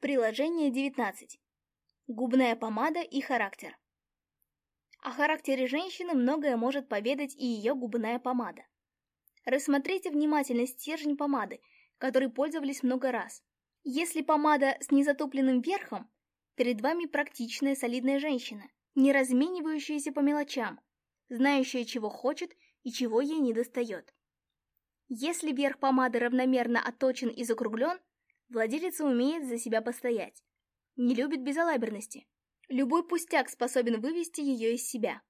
Приложение 19. Губная помада и характер. О характере женщины многое может поведать и ее губная помада. Рассмотрите внимательно стержень помады, которой пользовались много раз. Если помада с незатопленным верхом, перед вами практичная солидная женщина, не разменивающаяся по мелочам, знающая, чего хочет и чего ей не достает. Если верх помады равномерно отточен и закруглен, Владелица умеет за себя постоять. Не любит безалаберности. Любой пустяк способен вывести ее из себя.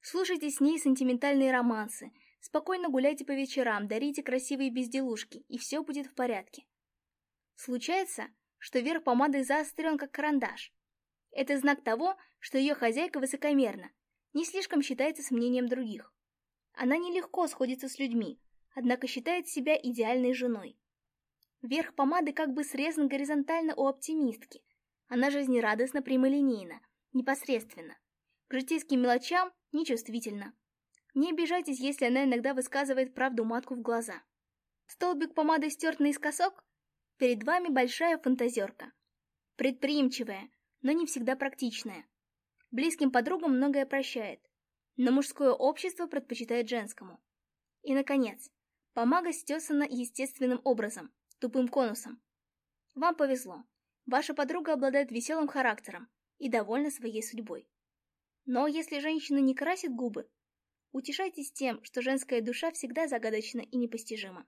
Слушайте с ней сентиментальные романсы, спокойно гуляйте по вечерам, дарите красивые безделушки, и все будет в порядке. Случается, что верх помады заострен как карандаш. Это знак того, что ее хозяйка высокомерна, не слишком считается с мнением других. Она нелегко сходится с людьми, однако считает себя идеальной женой. Верх помады как бы срезан горизонтально у оптимистки. Она жизнерадостно прямолинейна, непосредственно. К житейским мелочам нечувствительна. Не обижайтесь, если она иногда высказывает правду матку в глаза. Столбик помады стерт наискосок? Перед вами большая фантазерка. Предприимчивая, но не всегда практичная. Близким подругам многое прощает, но мужское общество предпочитает женскому. И, наконец, помага стесана естественным образом – тупым конусом. Вам повезло. Ваша подруга обладает веселым характером и довольна своей судьбой. Но если женщина не красит губы, утешайтесь тем, что женская душа всегда загадочна и непостижима.